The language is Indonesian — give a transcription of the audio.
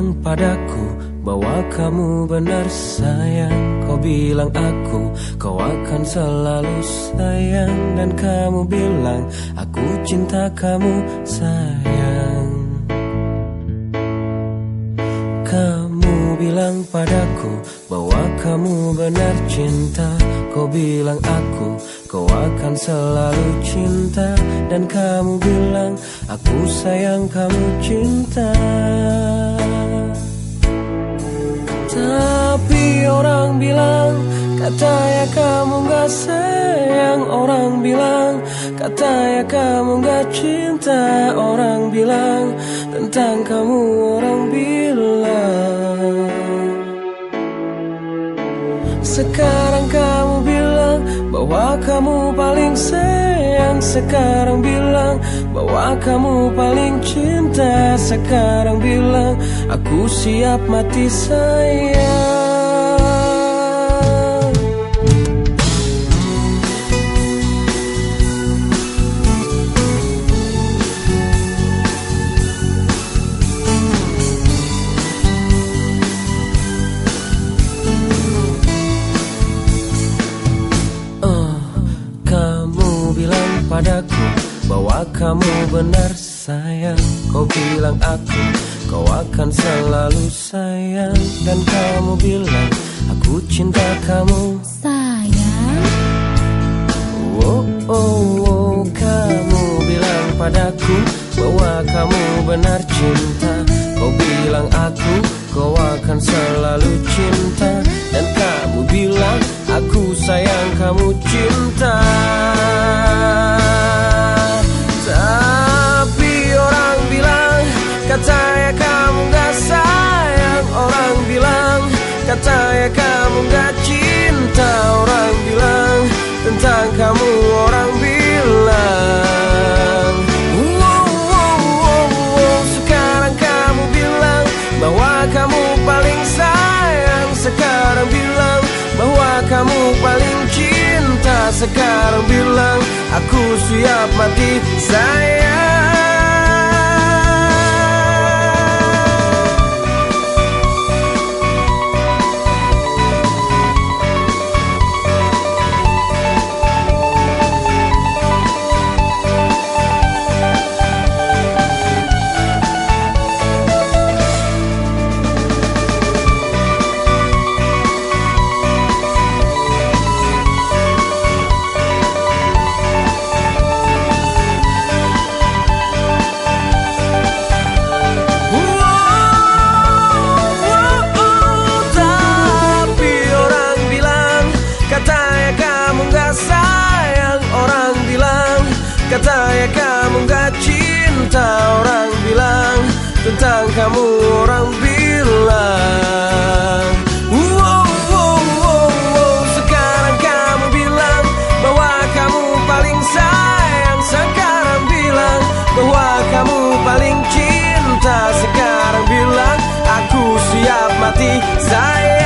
bilang padaku bahwa kamu benar sayang. Kau bilang aku kau akan selalu sayang. Dan kamu bilang aku cinta kamu sayang. Kamu bilang padaku bahwa kamu benar cinta. Kau bilang aku kau akan selalu cinta. Dan kamu bilang aku sayang kamu cinta Tapi orang bilang Katanya kamu gak sayang. Orang bilang Katanya kamu gak cinta. Orang bilang Tentang kamu orang bilang. Sekarang kamu bilang Bahwa kamu paling sayang Sekarang bilang Bahwa kamu paling cinta. Sekarang bilang Aku siap mati sayang padaku bahwa kamu benar sayang. Kau bilang aku kau akan selalu sayang. Dan kamu bilang aku cinta kamu. Sayang, Oh, oh, oh, kamu bilang padaku bahwa kamu benar cinta. Kau bilang aku kamu gak cinta Orang bilang tentang kamu orang bilang. Wow, wow, wow, wow. Sekarang kamu bilang bahwa kamu paling sayang. Sekarang bilang bahwa kamu paling cinta. Sekarang bilang aku siap mati sayang Tentang kamu orang bilang. Wow, wow, wow, wow. Sekarang kamu bilang Bahwa kamu paling sayang. Sekarang bilang Bahwa kamu paling cinta. Sekarang bilang Aku siap mati. Sayang